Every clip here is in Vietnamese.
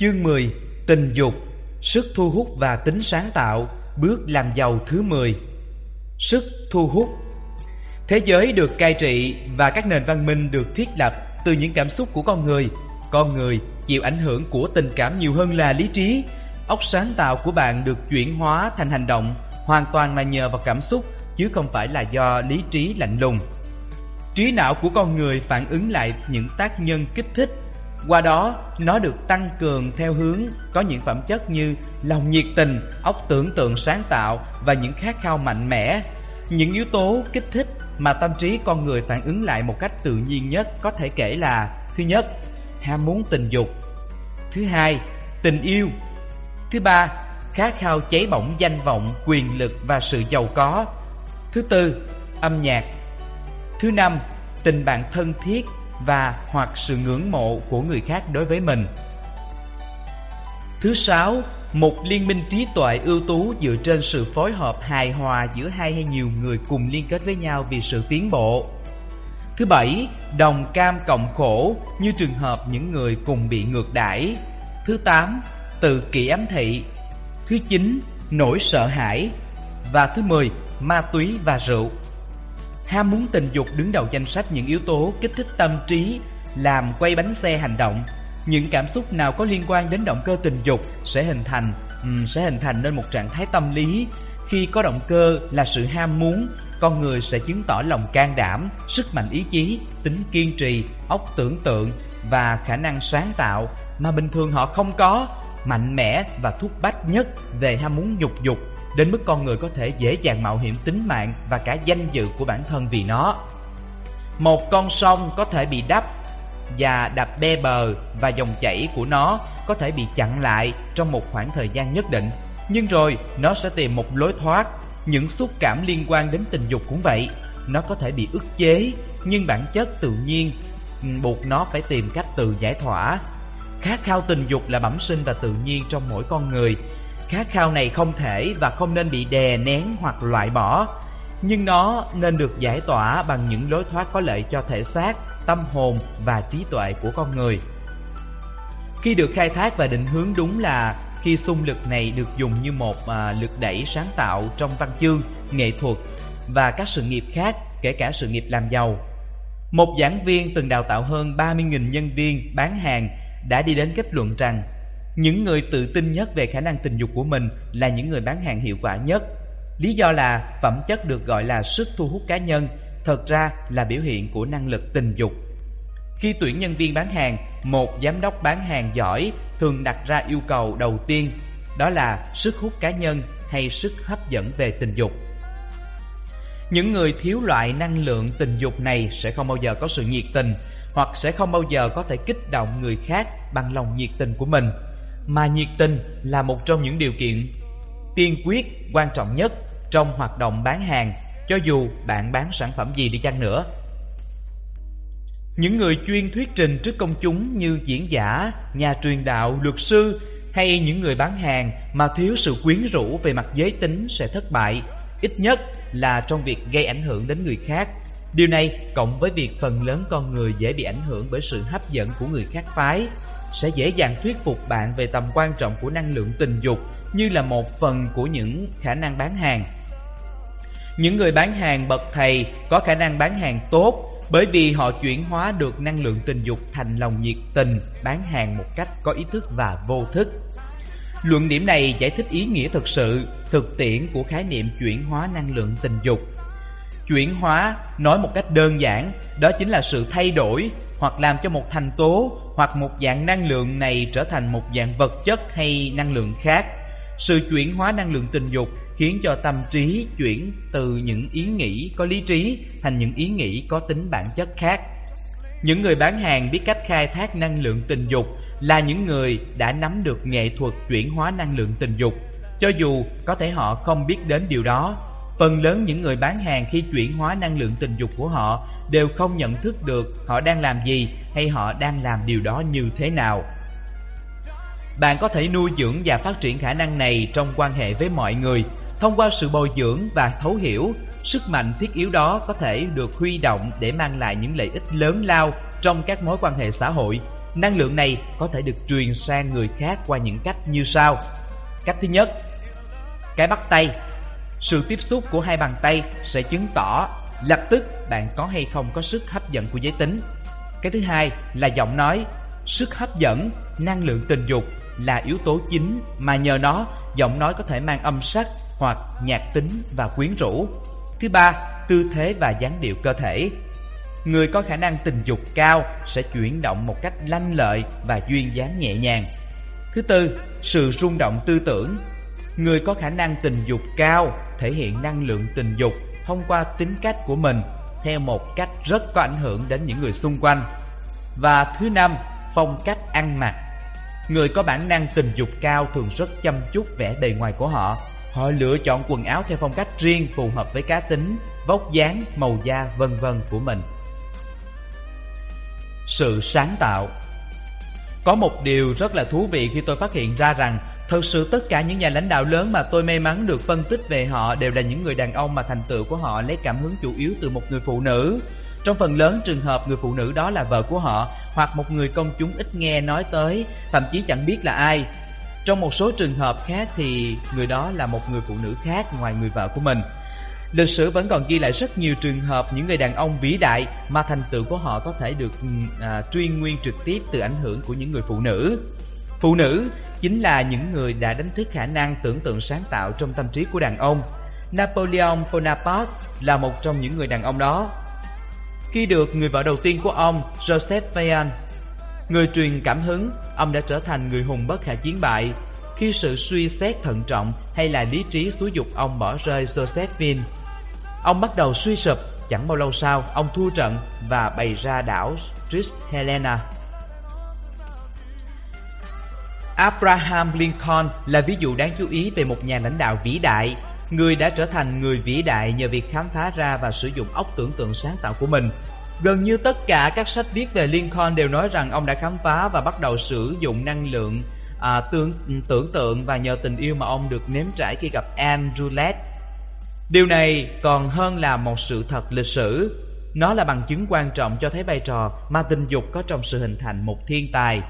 Chương 10 Tình dục, Sức thu hút và tính sáng tạo, Bước làm giàu thứ 10 Sức thu hút Thế giới được cai trị và các nền văn minh được thiết lập từ những cảm xúc của con người. Con người chịu ảnh hưởng của tình cảm nhiều hơn là lý trí. Óc sáng tạo của bạn được chuyển hóa thành hành động, hoàn toàn là nhờ vào cảm xúc, chứ không phải là do lý trí lạnh lùng. Trí não của con người phản ứng lại những tác nhân kích thích qua đó, nó được tăng cường theo hướng có những phẩm chất như lòng nhiệt tình, óc tưởng tượng sáng tạo và những khát khao mạnh mẽ. Những yếu tố kích thích mà tâm trí con người phản ứng lại một cách tự nhiên nhất có thể kể là Thứ nhất, ham muốn tình dục. Thứ hai, tình yêu. Thứ ba, khát khao cháy bỏng danh vọng, quyền lực và sự giàu có. Thứ tư, âm nhạc. Thứ năm, tình bạn thân thiết và hoặc sự ngưỡng mộ của người khác đối với mình. Thứ sáu, một liên minh trí tuệ ưu tú dựa trên sự phối hợp hài hòa giữa hai hay nhiều người cùng liên kết với nhau vì sự tiến bộ. Thứ bảy, đồng cam cộng khổ như trường hợp những người cùng bị ngược đãi. Thứ tám, tự kỷ ám thị. Thứ chín, nỗi sợ hãi. Và thứ mười, ma túy và rượu. Ham muốn tình dục đứng đầu danh sách những yếu tố kích thích tâm trí, làm quay bánh xe hành động. Những cảm xúc nào có liên quan đến động cơ tình dục sẽ hình thành um, sẽ hình thành nên một trạng thái tâm lý. Khi có động cơ là sự ham muốn, con người sẽ chứng tỏ lòng can đảm, sức mạnh ý chí, tính kiên trì, óc tưởng tượng và khả năng sáng tạo mà bình thường họ không có, mạnh mẽ và thúc bách nhất về ham muốn dục dục đến mức con người có thể dễ dàng mạo hiểm tính mạng và cả danh dự của bản thân vì nó. Một con sông có thể bị đắp và đập bê bờ và dòng chảy của nó có thể bị chặn lại trong một khoảng thời gian nhất định, nhưng rồi nó sẽ tìm một lối thoát. Những xúc cảm liên quan đến tình dục cũng vậy, nó có thể bị ức chế, nhưng bản chất tự nhiên buộc nó phải tìm cách tự giải thỏa. Khát khao tình dục là bẩm sinh và tự nhiên trong mỗi con người, Khát khao này không thể và không nên bị đè nén hoặc loại bỏ Nhưng nó nên được giải tỏa bằng những lối thoát có lợi cho thể xác, tâm hồn và trí tuệ của con người Khi được khai thác và định hướng đúng là khi xung lực này được dùng như một à, lực đẩy sáng tạo trong văn chương, nghệ thuật và các sự nghiệp khác, kể cả sự nghiệp làm giàu. Một giảng viên từng đào tạo hơn 30.000 nhân viên bán hàng đã đi đến kết luận rằng những người tự tin nhất về khả năng tình dục của mình là những người bán hàng hiệu quả nhất. Lý do là phẩm chất được gọi là sức thu hút cá nhân, thật ra là biểu hiện của năng lực tình dục. Khi tuyển nhân viên bán hàng, một giám đốc bán hàng giỏi thường đặt ra yêu cầu đầu tiên, đó là sức hút cá nhân hay sức hấp dẫn về tình dục. Những người thiếu loại năng lượng tình dục này sẽ không bao giờ có sự nhiệt tình hoặc sẽ không bao giờ có thể kích động người khác bằng lòng nhiệt tình của mình mà nhiệt tình là một trong những điều kiện tiên quyết quan trọng nhất trong hoạt động bán hàng cho dù bạn bán sản phẩm gì đi chăng nữa. Những người chuyên thuyết trình trước công chúng như diễn giả, nhà truyền đạo, luật sư hay những người bán hàng mà thiếu sự quyến rũ về mặt giới tính sẽ thất bại, ít nhất là trong việc gây ảnh hưởng đến người khác. Điều này cộng với việc phần lớn con người dễ bị ảnh hưởng bởi sự hấp dẫn của người khác phái sẽ dễ dàng thuyết phục bạn về tầm quan trọng của năng lượng tình dục như là một phần của những khả năng bán hàng. Những người bán hàng bậc thầy có khả năng bán hàng tốt bởi vì họ chuyển hóa được năng lượng tình dục thành lòng nhiệt tình bán hàng một cách có ý thức và vô thức. Luận điểm này giải thích ý nghĩa thực sự, thực tiễn của khái niệm chuyển hóa năng lượng tình dục. Chuyển hóa, nói một cách đơn giản, đó chính là sự thay đổi hoặc làm cho một thành tố hoặc một dạng năng lượng này trở thành một dạng vật chất hay năng lượng khác. Sự chuyển hóa năng lượng tình dục khiến cho tâm trí chuyển từ những ý nghĩ có lý trí thành những ý nghĩ có tính bản chất khác. Những người bán hàng biết cách khai thác năng lượng tình dục là những người đã nắm được nghệ thuật chuyển hóa năng lượng tình dục, cho dù có thể họ không biết đến điều đó. Phần lớn những người bán hàng khi chuyển hóa năng lượng tình dục của họ đều không nhận thức được họ đang làm gì hay họ đang làm điều đó như thế nào. Bạn có thể nuôi dưỡng và phát triển khả năng này trong quan hệ với mọi người thông qua sự bồi dưỡng và thấu hiểu. Sức mạnh thiết yếu đó có thể được huy động để mang lại những lợi ích lớn lao trong các mối quan hệ xã hội. năng lượng này có thể được truyền sang người khác qua những cách như sau. Cách thứ nhất, cái bắt tay. Sự tiếp xúc của hai bàn tay sẽ chứng tỏ lập tức bạn có hay không có sức hấp dẫn của giới tính. Cái thứ hai là giọng nói. Sức hấp dẫn, năng lượng tình dục là yếu tố chính mà nhờ nó giọng nói có thể mang âm sắc hoặc nhạc tính và quyến rũ. Thứ ba, tư thế và dáng điệu cơ thể. Người có khả năng tình dục cao sẽ chuyển động một cách lanh lợi và duyên dáng nhẹ nhàng. Thứ tư, sự rung động tư tưởng. Người có khả năng tình dục cao thể hiện năng lượng tình dục thông qua tính cách của mình theo một cách rất có ảnh hưởng đến những người xung quanh. Và thứ năm, phong cách ăn mặc. Người có bản năng tình dục cao thường rất chăm chút vẻ bề ngoài của họ. Họ lựa chọn quần áo theo phong cách riêng phù hợp với cá tính, vóc dáng, màu da vân vân của mình. Sự sáng tạo Có một điều rất là thú vị khi tôi phát hiện ra rằng Thật sự tất cả những nhà lãnh đạo lớn mà tôi may mắn được phân tích về họ đều là những người đàn ông mà thành tựu của họ lấy cảm hứng chủ yếu từ một người phụ nữ. Trong phần lớn trường hợp người phụ nữ đó là vợ của họ hoặc một người công chúng ít nghe nói tới, thậm chí chẳng biết là ai. Trong một số trường hợp khác thì người đó là một người phụ nữ khác ngoài người vợ của mình. Lịch sử vẫn còn ghi lại rất nhiều trường hợp những người đàn ông vĩ đại mà thành tựu của họ có thể được à, truy nguyên trực tiếp từ ảnh hưởng của những người phụ nữ. Phụ nữ chính là những người đã đánh thức khả năng tưởng tượng sáng tạo trong tâm trí của đàn ông. Napoleon Bonaparte là một trong những người đàn ông đó. Khi được người vợ đầu tiên của ông, Joseph Vaillant, người truyền cảm hứng, ông đã trở thành người hùng bất khả chiến bại. Khi sự suy xét thận trọng hay là lý trí xúi dục ông bỏ rơi Josephine, ông bắt đầu suy sụp. Chẳng bao lâu sau, ông thua trận và bày ra đảo Trish Helena. Abraham Lincoln là ví dụ đáng chú ý về một nhà lãnh đạo vĩ đại. Người đã trở thành người vĩ đại nhờ việc khám phá ra và sử dụng óc tưởng tượng sáng tạo của mình. Gần như tất cả các sách viết về Lincoln đều nói rằng ông đã khám phá và bắt đầu sử dụng năng lượng à, tưởng, tưởng tượng và nhờ tình yêu mà ông được nếm trải khi gặp Anne Roulette. Điều này còn hơn là một sự thật lịch sử. Nó là bằng chứng quan trọng cho thấy vai trò mà tình dục có trong sự hình thành một thiên tài.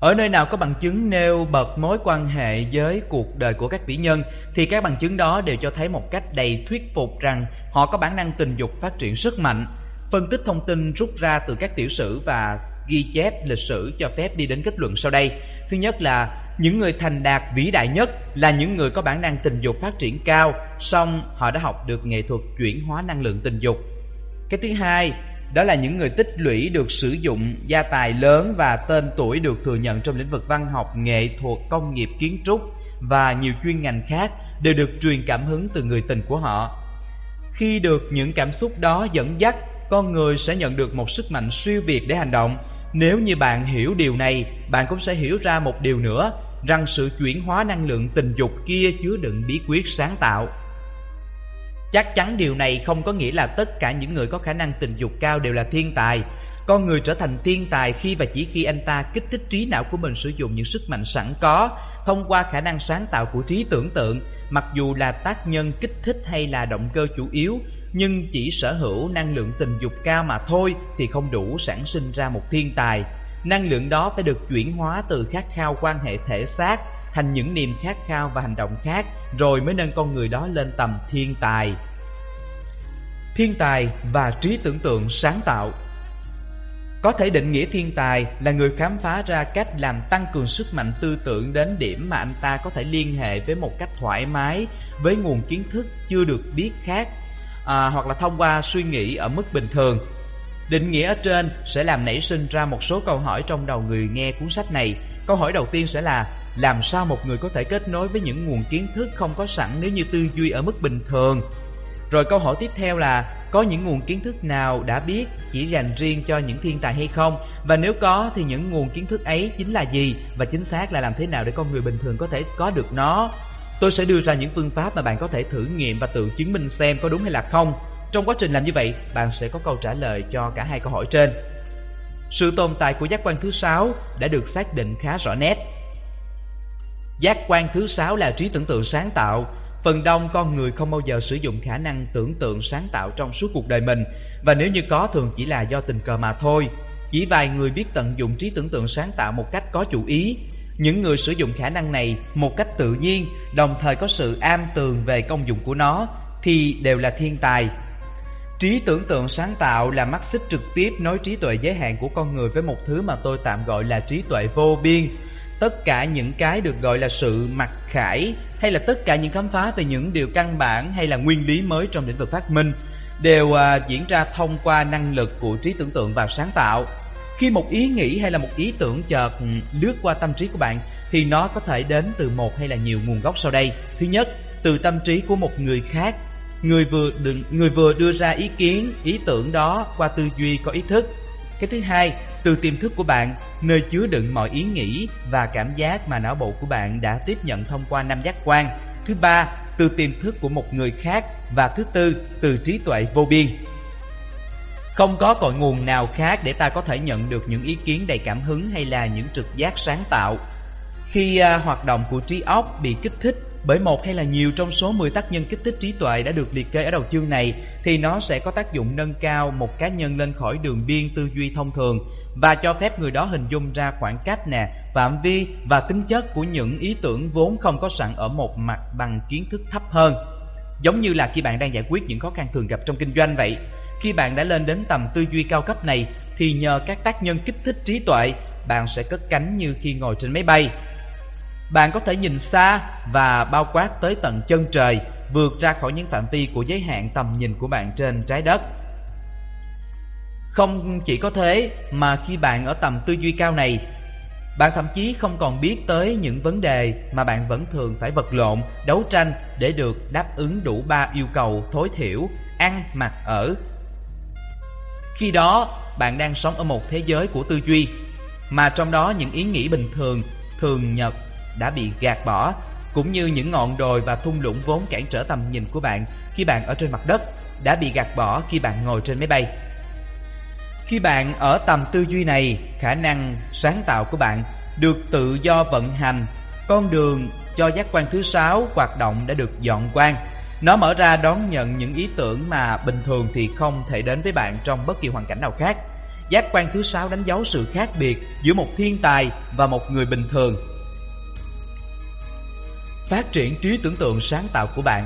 Ở nơi nào có bằng chứng nêu bật mối quan hệ với cuộc đời của các vĩ nhân thì các bằng chứng đó đều cho thấy một cách đầy thuyết phục rằng họ có bản năng tình dục phát triển rất mạnh. Phân tích thông tin rút ra từ các tiểu sử và ghi chép lịch sử cho phép đi đến kết luận sau đây. Thứ nhất là những người thành đạt vĩ đại nhất là những người có bản năng tình dục phát triển cao, song họ đã học được nghệ thuật chuyển hóa năng lượng tình dục. Cái thứ hai đó là những người tích lũy được sử dụng gia tài lớn và tên tuổi được thừa nhận trong lĩnh vực văn học, nghệ thuật, công nghiệp, kiến trúc và nhiều chuyên ngành khác đều được truyền cảm hứng từ người tình của họ. Khi được những cảm xúc đó dẫn dắt, con người sẽ nhận được một sức mạnh siêu việt để hành động. Nếu như bạn hiểu điều này, bạn cũng sẽ hiểu ra một điều nữa, rằng sự chuyển hóa năng lượng tình dục kia chứa đựng bí quyết sáng tạo. Chắc chắn điều này không có nghĩa là tất cả những người có khả năng tình dục cao đều là thiên tài. Con người trở thành thiên tài khi và chỉ khi anh ta kích thích trí não của mình sử dụng những sức mạnh sẵn có thông qua khả năng sáng tạo của trí tưởng tượng, mặc dù là tác nhân kích thích hay là động cơ chủ yếu, nhưng chỉ sở hữu năng lượng tình dục cao mà thôi thì không đủ sản sinh ra một thiên tài. Năng lượng đó phải được chuyển hóa từ khát khao quan hệ thể xác thành những niềm khát khao và hành động khác rồi mới nâng con người đó lên tầm thiên tài. Thiên tài và trí tưởng tượng sáng tạo Có thể định nghĩa thiên tài là người khám phá ra cách làm tăng cường sức mạnh tư tưởng đến điểm mà anh ta có thể liên hệ với một cách thoải mái với nguồn kiến thức chưa được biết khác à, hoặc là thông qua suy nghĩ ở mức bình thường. Định nghĩa ở trên sẽ làm nảy sinh ra một số câu hỏi trong đầu người nghe cuốn sách này. Câu hỏi đầu tiên sẽ là, làm sao một người có thể kết nối với những nguồn kiến thức không có sẵn nếu như tư duy ở mức bình thường? Rồi câu hỏi tiếp theo là, có những nguồn kiến thức nào đã biết chỉ dành riêng cho những thiên tài hay không? Và nếu có, thì những nguồn kiến thức ấy chính là gì? Và chính xác là làm thế nào để con người bình thường có thể có được nó? Tôi sẽ đưa ra những phương pháp mà bạn có thể thử nghiệm và tự chứng minh xem có đúng hay là không. Trong quá trình làm như vậy, bạn sẽ có câu trả lời cho cả hai câu hỏi trên. Sự tồn tại của giác quan thứ sáu đã được xác định khá rõ nét. Giác quan thứ sáu là trí tưởng tượng sáng tạo. phần đông con người không bao giờ sử dụng khả năng tưởng tượng sáng tạo trong suốt cuộc đời mình và nếu như có thường chỉ là do tình cờ mà thôi. Chỉ vài người biết tận dụng trí tưởng tượng sáng tạo một cách có chủ ý. Những người sử dụng khả năng này một cách tự nhiên, đồng thời có sự am tường về công dụng của nó thì đều là thiên tài. Trí tưởng tượng sáng tạo là mắt xích trực tiếp nối trí tuệ giới hạn của con người với một thứ mà tôi tạm gọi là trí tuệ vô biên. Tất cả những cái được gọi là sự mặc khải hay là tất cả những khám phá về những điều căn bản hay là nguyên lý mới trong lĩnh vực phát minh đều à, diễn ra thông qua năng lực của trí tưởng tượng và sáng tạo. Khi một ý nghĩ hay là một ý tưởng chợt ừ, lướt qua tâm trí của bạn thì nó có thể đến từ một hay là nhiều nguồn gốc sau đây. Thứ nhất, từ tâm trí của một người khác. Người vừa đừng, người vừa đưa ra ý kiến, ý tưởng đó qua tư duy có ý thức. Cái thứ hai, từ tiềm thức của bạn, nơi chứa đựng mọi ý nghĩ và cảm giác mà não bộ của bạn đã tiếp nhận thông qua năm giác quan. Thứ ba, từ tiềm thức của một người khác và thứ tư, từ trí tuệ vô biên. Không có cội nguồn nào khác để ta có thể nhận được những ý kiến đầy cảm hứng hay là những trực giác sáng tạo. Khi à, hoạt động của trí óc bị kích thích bởi một hay là nhiều trong số 10 tác nhân kích thích trí tuệ đã được liệt kê ở đầu chương này thì nó sẽ có tác dụng nâng cao một cá nhân lên khỏi đường biên tư duy thông thường và cho phép người đó hình dung ra khoảng cách nè, phạm vi và tính chất của những ý tưởng vốn không có sẵn ở một mặt bằng kiến thức thấp hơn. Giống như là khi bạn đang giải quyết những khó khăn thường gặp trong kinh doanh vậy. Khi bạn đã lên đến tầm tư duy cao cấp này thì nhờ các tác nhân kích thích trí tuệ, bạn sẽ cất cánh như khi ngồi trên máy bay. Bạn có thể nhìn xa và bao quát tới tận chân trời, vượt ra khỏi những phạm vi của giới hạn tầm nhìn của bạn trên trái đất. Không chỉ có thế mà khi bạn ở tầm tư duy cao này, bạn thậm chí không còn biết tới những vấn đề mà bạn vẫn thường phải vật lộn, đấu tranh để được đáp ứng đủ ba yêu cầu tối thiểu, ăn, mặc, ở. Khi đó, bạn đang sống ở một thế giới của tư duy, mà trong đó những ý nghĩ bình thường, thường nhật đã bị gạt bỏ, cũng như những ngọn đồi và thung lũng vốn cản trở tầm nhìn của bạn khi bạn ở trên mặt đất đã bị gạt bỏ khi bạn ngồi trên máy bay. Khi bạn ở tầm tư duy này, khả năng sáng tạo của bạn được tự do vận hành, con đường cho giác quan thứ sáu hoạt động đã được dọn quan. Nó mở ra đón nhận những ý tưởng mà bình thường thì không thể đến với bạn trong bất kỳ hoàn cảnh nào khác. Giác quan thứ sáu đánh dấu sự khác biệt giữa một thiên tài và một người bình thường. Phát triển trí tưởng tượng sáng tạo của bạn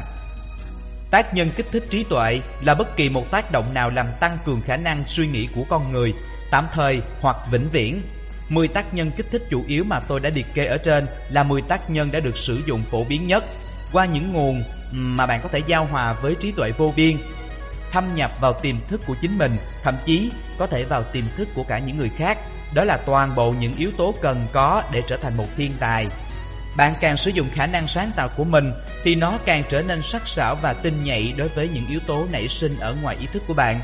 Tác nhân kích thích trí tuệ là bất kỳ một tác động nào làm tăng cường khả năng suy nghĩ của con người, tạm thời hoặc vĩnh viễn. 10 tác nhân kích thích chủ yếu mà tôi đã liệt kê ở trên là 10 tác nhân đã được sử dụng phổ biến nhất qua những nguồn mà bạn có thể giao hòa với trí tuệ vô biên, thâm nhập vào tiềm thức của chính mình, thậm chí có thể vào tiềm thức của cả những người khác. Đó là toàn bộ những yếu tố cần có để trở thành một thiên tài. Bạn càng sử dụng khả năng sáng tạo của mình thì nó càng trở nên sắc sảo và tinh nhạy đối với những yếu tố nảy sinh ở ngoài ý thức của bạn.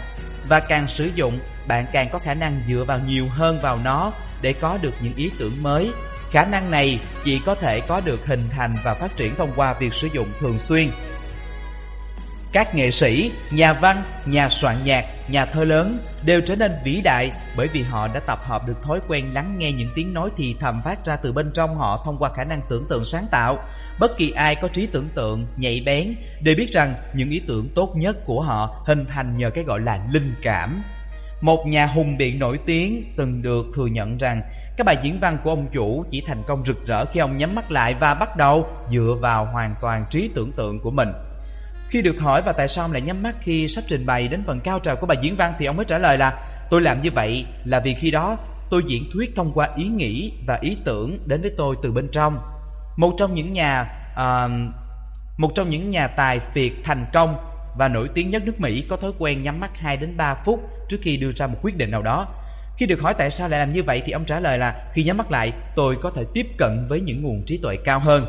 Và càng sử dụng, bạn càng có khả năng dựa vào nhiều hơn vào nó để có được những ý tưởng mới. Khả năng này chỉ có thể có được hình thành và phát triển thông qua việc sử dụng thường xuyên. Các nghệ sĩ, nhà văn, nhà soạn nhạc, nhà thơ lớn đều trở nên vĩ đại bởi vì họ đã tập hợp được thói quen lắng nghe những tiếng nói thì thầm phát ra từ bên trong họ thông qua khả năng tưởng tượng sáng tạo. Bất kỳ ai có trí tưởng tượng, nhạy bén đều biết rằng những ý tưởng tốt nhất của họ hình thành nhờ cái gọi là linh cảm. Một nhà hùng biện nổi tiếng từng được thừa nhận rằng các bài diễn văn của ông chủ chỉ thành công rực rỡ khi ông nhắm mắt lại và bắt đầu dựa vào hoàn toàn trí tưởng tượng của mình. Khi được hỏi và tại sao ông lại nhắm mắt khi sắp trình bày đến phần cao trào của bài diễn văn thì ông mới trả lời là Tôi làm như vậy là vì khi đó tôi diễn thuyết thông qua ý nghĩ và ý tưởng đến với tôi từ bên trong. Một trong những nhà uh, một trong những nhà tài phiệt thành công và nổi tiếng nhất nước Mỹ có thói quen nhắm mắt 2 đến 3 phút trước khi đưa ra một quyết định nào đó. Khi được hỏi tại sao lại làm như vậy thì ông trả lời là khi nhắm mắt lại tôi có thể tiếp cận với những nguồn trí tuệ cao hơn.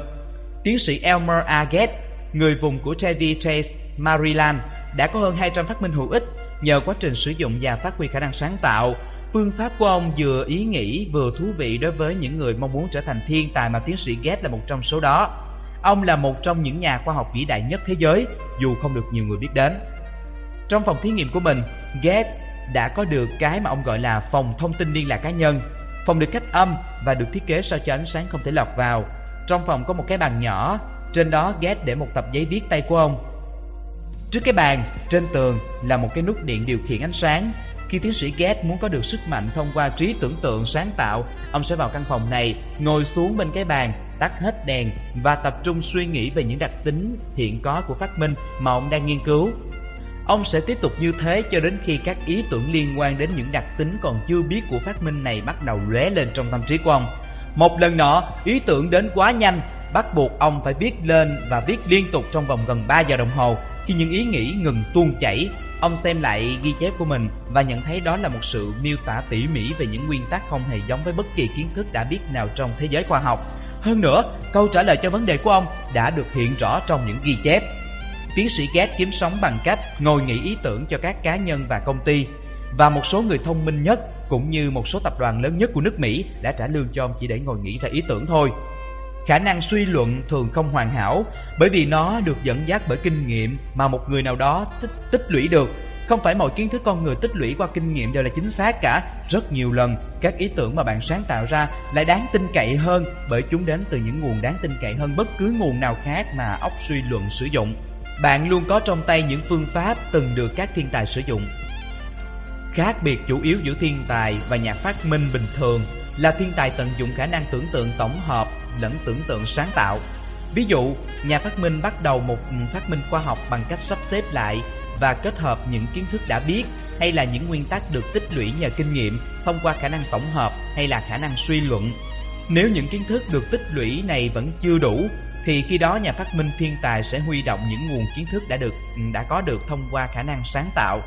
Tiến sĩ Elmer Aget người vùng của Chevy Chase, Maryland đã có hơn 200 phát minh hữu ích nhờ quá trình sử dụng và phát huy khả năng sáng tạo. Phương pháp của ông vừa ý nghĩ vừa thú vị đối với những người mong muốn trở thành thiên tài mà tiến sĩ Gates là một trong số đó. Ông là một trong những nhà khoa học vĩ đại nhất thế giới, dù không được nhiều người biết đến. Trong phòng thí nghiệm của mình, Gates đã có được cái mà ông gọi là phòng thông tin liên lạc cá nhân. Phòng được cách âm và được thiết kế sao cho ánh sáng không thể lọt vào trong phòng có một cái bàn nhỏ, trên đó ghét để một tập giấy viết tay của ông. Trước cái bàn, trên tường là một cái nút điện điều khiển ánh sáng. Khi tiến sĩ Ghét muốn có được sức mạnh thông qua trí tưởng tượng sáng tạo, ông sẽ vào căn phòng này, ngồi xuống bên cái bàn, tắt hết đèn và tập trung suy nghĩ về những đặc tính hiện có của phát minh mà ông đang nghiên cứu. Ông sẽ tiếp tục như thế cho đến khi các ý tưởng liên quan đến những đặc tính còn chưa biết của phát minh này bắt đầu lóe lên trong tâm trí của ông. Một lần nọ, ý tưởng đến quá nhanh, bắt buộc ông phải viết lên và viết liên tục trong vòng gần 3 giờ đồng hồ. Khi những ý nghĩ ngừng tuôn chảy, ông xem lại ghi chép của mình và nhận thấy đó là một sự miêu tả tỉ mỉ về những nguyên tắc không hề giống với bất kỳ kiến thức đã biết nào trong thế giới khoa học. Hơn nữa, câu trả lời cho vấn đề của ông đã được hiện rõ trong những ghi chép. Tiến sĩ Gates kiếm sống bằng cách ngồi nghĩ ý tưởng cho các cá nhân và công ty và một số người thông minh nhất cũng như một số tập đoàn lớn nhất của nước Mỹ đã trả lương cho ông chỉ để ngồi nghĩ ra ý tưởng thôi. Khả năng suy luận thường không hoàn hảo bởi vì nó được dẫn dắt bởi kinh nghiệm mà một người nào đó tích, tích lũy được. Không phải mọi kiến thức con người tích lũy qua kinh nghiệm đều là chính xác cả. Rất nhiều lần, các ý tưởng mà bạn sáng tạo ra lại đáng tin cậy hơn bởi chúng đến từ những nguồn đáng tin cậy hơn bất cứ nguồn nào khác mà óc suy luận sử dụng. Bạn luôn có trong tay những phương pháp từng được các thiên tài sử dụng. Khác biệt chủ yếu giữa thiên tài và nhà phát minh bình thường là thiên tài tận dụng khả năng tưởng tượng tổng hợp lẫn tưởng tượng sáng tạo. Ví dụ, nhà phát minh bắt đầu một ừ, phát minh khoa học bằng cách sắp xếp lại và kết hợp những kiến thức đã biết hay là những nguyên tắc được tích lũy nhờ kinh nghiệm thông qua khả năng tổng hợp hay là khả năng suy luận. Nếu những kiến thức được tích lũy này vẫn chưa đủ thì khi đó nhà phát minh thiên tài sẽ huy động những nguồn kiến thức đã được ừ, đã có được thông qua khả năng sáng tạo.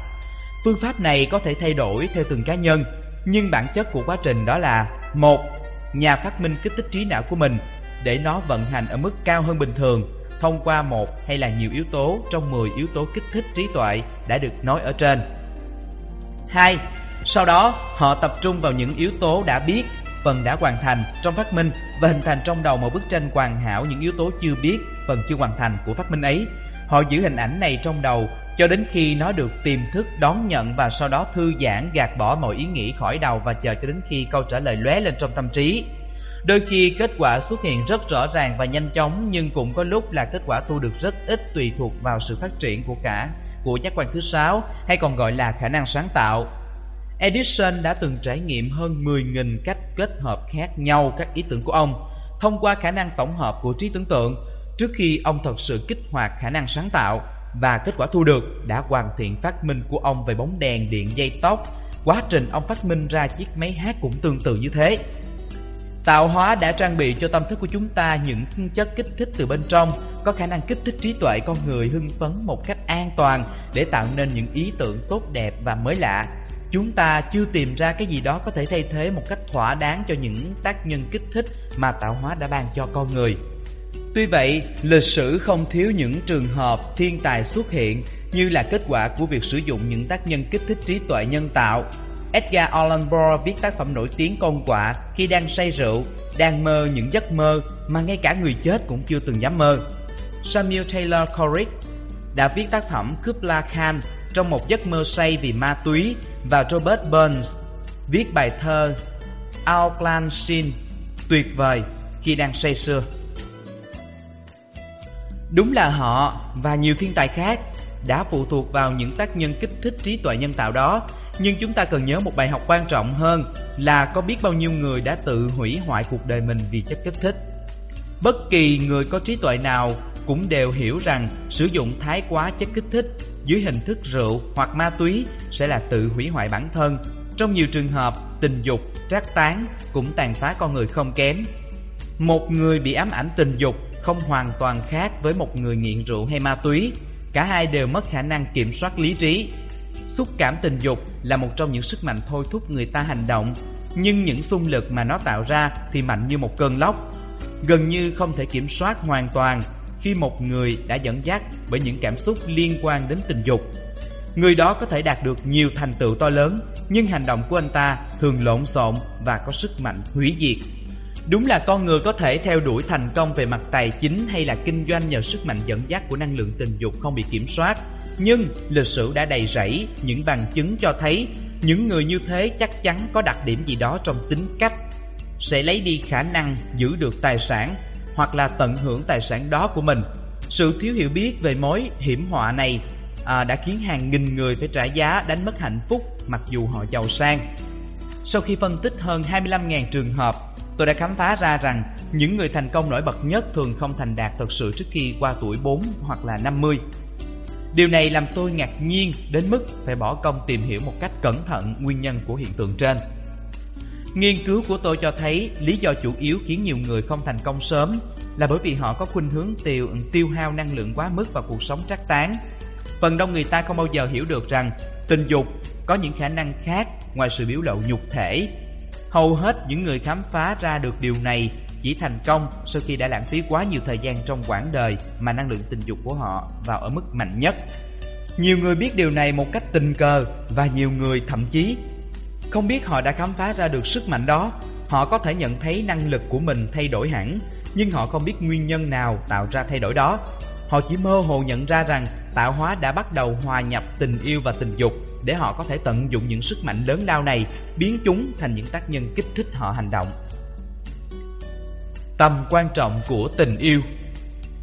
Phương pháp này có thể thay đổi theo từng cá nhân, nhưng bản chất của quá trình đó là một Nhà phát minh kích thích trí não của mình để nó vận hành ở mức cao hơn bình thường thông qua một hay là nhiều yếu tố trong 10 yếu tố kích thích trí tuệ đã được nói ở trên. 2. Sau đó, họ tập trung vào những yếu tố đã biết, phần đã hoàn thành trong phát minh và hình thành trong đầu một bức tranh hoàn hảo những yếu tố chưa biết, phần chưa hoàn thành của phát minh ấy. Họ giữ hình ảnh này trong đầu cho đến khi nó được tiềm thức, đón nhận và sau đó thư giãn, gạt bỏ mọi ý nghĩ, khỏi đầu và chờ cho đến khi câu trả lời lóe lên trong tâm trí. Đôi khi kết quả xuất hiện rất rõ ràng và nhanh chóng, nhưng cũng có lúc là kết quả thu được rất ít tùy thuộc vào sự phát triển của cả, của giác quan thứ sáu, hay còn gọi là khả năng sáng tạo. Edison đã từng trải nghiệm hơn 10.000 cách kết hợp khác nhau các ý tưởng của ông, thông qua khả năng tổng hợp của trí tưởng tượng, trước khi ông thật sự kích hoạt khả năng sáng tạo và kết quả thu được đã hoàn thiện phát minh của ông về bóng đèn điện dây tóc. Quá trình ông phát minh ra chiếc máy hát cũng tương tự như thế. Tạo hóa đã trang bị cho tâm thức của chúng ta những chất kích thích từ bên trong, có khả năng kích thích trí tuệ con người hưng phấn một cách an toàn để tạo nên những ý tưởng tốt đẹp và mới lạ. Chúng ta chưa tìm ra cái gì đó có thể thay thế một cách thỏa đáng cho những tác nhân kích thích mà tạo hóa đã ban cho con người. Tuy vậy, lịch sử không thiếu những trường hợp thiên tài xuất hiện như là kết quả của việc sử dụng những tác nhân kích thích trí tuệ nhân tạo. Edgar Allan Poe viết tác phẩm nổi tiếng Con quạ khi đang say rượu, đang mơ những giấc mơ mà ngay cả người chết cũng chưa từng dám mơ. Samuel Taylor Coleridge đã viết tác phẩm Kubla Khan trong một giấc mơ say vì ma túy và Robert Burns viết bài thơ Auckland Scene tuyệt vời khi đang say sưa. Đúng là họ và nhiều thiên tài khác đã phụ thuộc vào những tác nhân kích thích trí tuệ nhân tạo đó. Nhưng chúng ta cần nhớ một bài học quan trọng hơn là có biết bao nhiêu người đã tự hủy hoại cuộc đời mình vì chất kích thích. Bất kỳ người có trí tuệ nào cũng đều hiểu rằng sử dụng thái quá chất kích thích dưới hình thức rượu hoặc ma túy sẽ là tự hủy hoại bản thân. Trong nhiều trường hợp, tình dục, trác tán cũng tàn phá con người không kém. Một người bị ám ảnh tình dục không hoàn toàn khác với một người nghiện rượu hay ma túy. Cả hai đều mất khả năng kiểm soát lý trí. Xúc cảm tình dục là một trong những sức mạnh thôi thúc người ta hành động, nhưng những xung lực mà nó tạo ra thì mạnh như một cơn lốc. Gần như không thể kiểm soát hoàn toàn khi một người đã dẫn dắt bởi những cảm xúc liên quan đến tình dục. Người đó có thể đạt được nhiều thành tựu to lớn, nhưng hành động của anh ta thường lộn xộn và có sức mạnh hủy diệt. Đúng là con người có thể theo đuổi thành công về mặt tài chính hay là kinh doanh nhờ sức mạnh dẫn dắt của năng lượng tình dục không bị kiểm soát. Nhưng lịch sử đã đầy rẫy những bằng chứng cho thấy những người như thế chắc chắn có đặc điểm gì đó trong tính cách sẽ lấy đi khả năng giữ được tài sản hoặc là tận hưởng tài sản đó của mình. Sự thiếu hiểu biết về mối hiểm họa này à, đã khiến hàng nghìn người phải trả giá đánh mất hạnh phúc mặc dù họ giàu sang. Sau khi phân tích hơn 25.000 trường hợp, tôi đã khám phá ra rằng những người thành công nổi bật nhất thường không thành đạt thật sự trước khi qua tuổi 4 hoặc là 50. Điều này làm tôi ngạc nhiên đến mức phải bỏ công tìm hiểu một cách cẩn thận nguyên nhân của hiện tượng trên. Nghiên cứu của tôi cho thấy lý do chủ yếu khiến nhiều người không thành công sớm là bởi vì họ có khuynh hướng tiêu tiêu hao năng lượng quá mức vào cuộc sống trắc tán. Phần đông người ta không bao giờ hiểu được rằng tình dục có những khả năng khác ngoài sự biểu lộ nhục thể. Hầu hết những người khám phá ra được điều này chỉ thành công sau khi đã lãng phí quá nhiều thời gian trong quãng đời mà năng lượng tình dục của họ vào ở mức mạnh nhất. Nhiều người biết điều này một cách tình cờ và nhiều người thậm chí không biết họ đã khám phá ra được sức mạnh đó. Họ có thể nhận thấy năng lực của mình thay đổi hẳn, nhưng họ không biết nguyên nhân nào tạo ra thay đổi đó. Họ chỉ mơ hồ nhận ra rằng tạo hóa đã bắt đầu hòa nhập tình yêu và tình dục để họ có thể tận dụng những sức mạnh lớn lao này, biến chúng thành những tác nhân kích thích họ hành động. Tầm quan trọng của tình yêu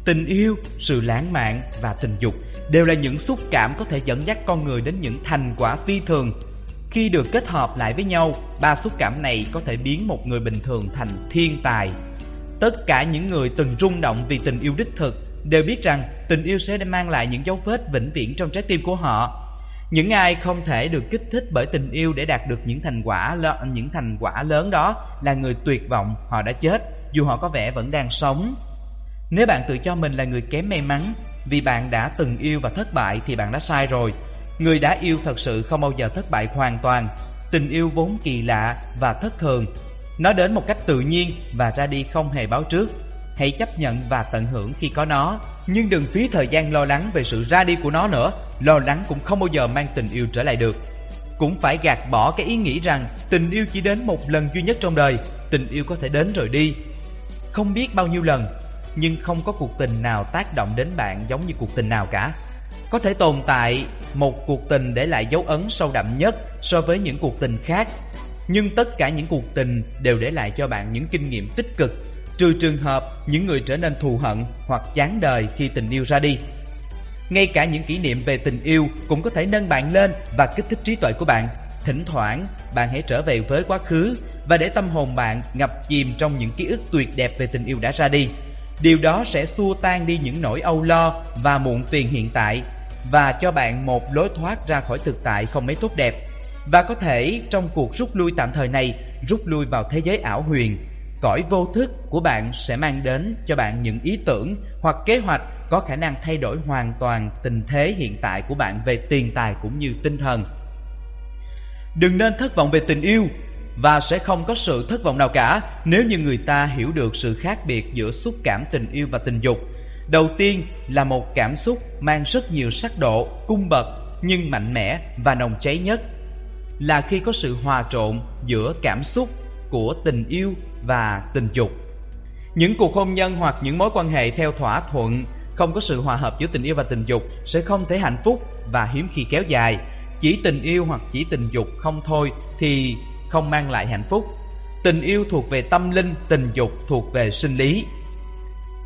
Tình yêu, sự lãng mạn và tình dục đều là những xúc cảm có thể dẫn dắt con người đến những thành quả phi thường. Khi được kết hợp lại với nhau, ba xúc cảm này có thể biến một người bình thường thành thiên tài. Tất cả những người từng rung động vì tình yêu đích thực đều biết rằng tình yêu sẽ mang lại những dấu vết vĩnh viễn trong trái tim của họ. Những ai không thể được kích thích bởi tình yêu để đạt được những thành quả những thành quả lớn đó là người tuyệt vọng, họ đã chết dù họ có vẻ vẫn đang sống. Nếu bạn tự cho mình là người kém may mắn vì bạn đã từng yêu và thất bại thì bạn đã sai rồi. Người đã yêu thật sự không bao giờ thất bại hoàn toàn. Tình yêu vốn kỳ lạ và thất thường. Nó đến một cách tự nhiên và ra đi không hề báo trước. Hãy chấp nhận và tận hưởng khi có nó, nhưng đừng phí thời gian lo lắng về sự ra đi của nó nữa. Lo lắng cũng không bao giờ mang tình yêu trở lại được. Cũng phải gạt bỏ cái ý nghĩ rằng tình yêu chỉ đến một lần duy nhất trong đời, tình yêu có thể đến rồi đi. Không biết bao nhiêu lần, nhưng không có cuộc tình nào tác động đến bạn giống như cuộc tình nào cả. Có thể tồn tại một cuộc tình để lại dấu ấn sâu đậm nhất so với những cuộc tình khác, nhưng tất cả những cuộc tình đều để lại cho bạn những kinh nghiệm tích cực, trừ trường hợp những người trở nên thù hận hoặc chán đời khi tình yêu ra đi. Ngay cả những kỷ niệm về tình yêu cũng có thể nâng bạn lên và kích thích trí tuệ của bạn. Thỉnh thoảng, bạn hãy trở về với quá khứ và để tâm hồn bạn ngập chìm trong những ký ức tuyệt đẹp về tình yêu đã ra đi. Điều đó sẽ xua tan đi những nỗi âu lo và muộn phiền hiện tại và cho bạn một lối thoát ra khỏi thực tại không mấy tốt đẹp. Và có thể trong cuộc rút lui tạm thời này, rút lui vào thế giới ảo huyền, cõi vô thức của bạn sẽ mang đến cho bạn những ý tưởng hoặc kế hoạch có khả năng thay đổi hoàn toàn tình thế hiện tại của bạn về tiền tài cũng như tinh thần. Đừng nên thất vọng về tình yêu và sẽ không có sự thất vọng nào cả nếu như người ta hiểu được sự khác biệt giữa xúc cảm tình yêu và tình dục. Đầu tiên là một cảm xúc mang rất nhiều sắc độ, cung bậc nhưng mạnh mẽ và nồng cháy nhất là khi có sự hòa trộn giữa cảm xúc của tình yêu và tình dục. Những cuộc hôn nhân hoặc những mối quan hệ theo thỏa thuận không có sự hòa hợp giữa tình yêu và tình dục sẽ không thể hạnh phúc và hiếm khi kéo dài. Chỉ tình yêu hoặc chỉ tình dục không thôi thì không mang lại hạnh phúc. Tình yêu thuộc về tâm linh, tình dục thuộc về sinh lý.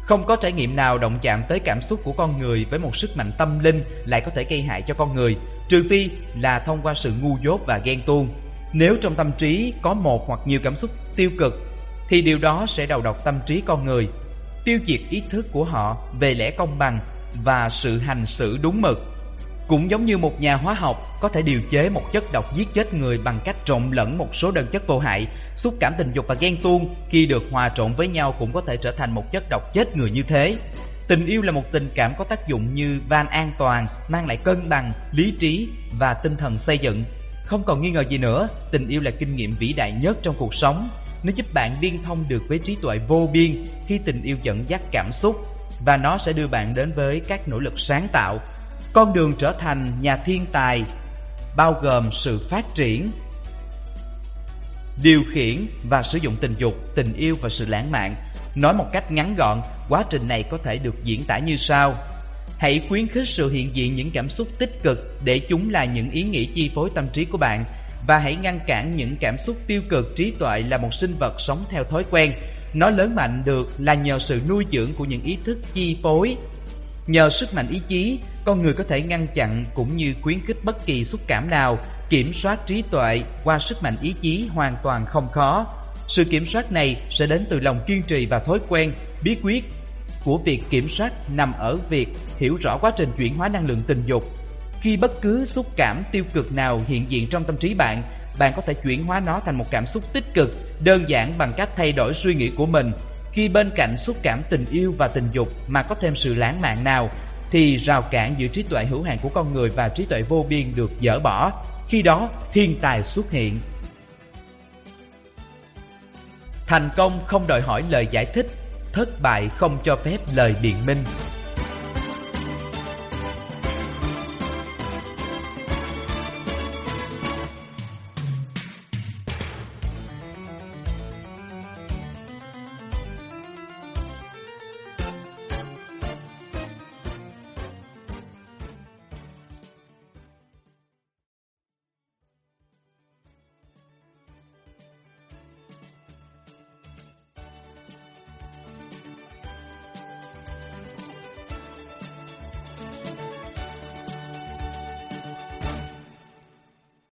Không có trải nghiệm nào động chạm tới cảm xúc của con người với một sức mạnh tâm linh lại có thể gây hại cho con người, trừ phi là thông qua sự ngu dốt và ghen tuông. Nếu trong tâm trí có một hoặc nhiều cảm xúc tiêu cực, thì điều đó sẽ đầu độc tâm trí con người, tiêu diệt ý thức của họ về lẽ công bằng và sự hành xử đúng mực. Cũng giống như một nhà hóa học có thể điều chế một chất độc giết chết người bằng cách trộn lẫn một số đơn chất vô hại, xúc cảm tình dục và ghen tuông khi được hòa trộn với nhau cũng có thể trở thành một chất độc chết người như thế. Tình yêu là một tình cảm có tác dụng như van an toàn, mang lại cân bằng, lý trí và tinh thần xây dựng. Không còn nghi ngờ gì nữa, tình yêu là kinh nghiệm vĩ đại nhất trong cuộc sống. Nó giúp bạn liên thông được với trí tuệ vô biên khi tình yêu dẫn dắt cảm xúc và nó sẽ đưa bạn đến với các nỗ lực sáng tạo con đường trở thành nhà thiên tài bao gồm sự phát triển, điều khiển và sử dụng tình dục, tình yêu và sự lãng mạn. Nói một cách ngắn gọn, quá trình này có thể được diễn tả như sau. Hãy khuyến khích sự hiện diện những cảm xúc tích cực để chúng là những ý nghĩ chi phối tâm trí của bạn và hãy ngăn cản những cảm xúc tiêu cực trí tuệ là một sinh vật sống theo thói quen. nó lớn mạnh được là nhờ sự nuôi dưỡng của những ý thức chi phối. Nhờ sức mạnh ý chí, con người có thể ngăn chặn cũng như khuyến khích bất kỳ xúc cảm nào, kiểm soát trí tuệ qua sức mạnh ý chí hoàn toàn không khó. Sự kiểm soát này sẽ đến từ lòng kiên trì và thói quen, bí quyết của việc kiểm soát nằm ở việc hiểu rõ quá trình chuyển hóa năng lượng tình dục. Khi bất cứ xúc cảm tiêu cực nào hiện diện trong tâm trí bạn, bạn có thể chuyển hóa nó thành một cảm xúc tích cực, đơn giản bằng cách thay đổi suy nghĩ của mình. Khi bên cạnh xúc cảm tình yêu và tình dục mà có thêm sự lãng mạn nào, thì rào cản giữa trí tuệ hữu hạn của con người và trí tuệ vô biên được dỡ bỏ. Khi đó, thiên tài xuất hiện. Thành công không đòi hỏi lời giải thích, thất bại không cho phép lời biện minh.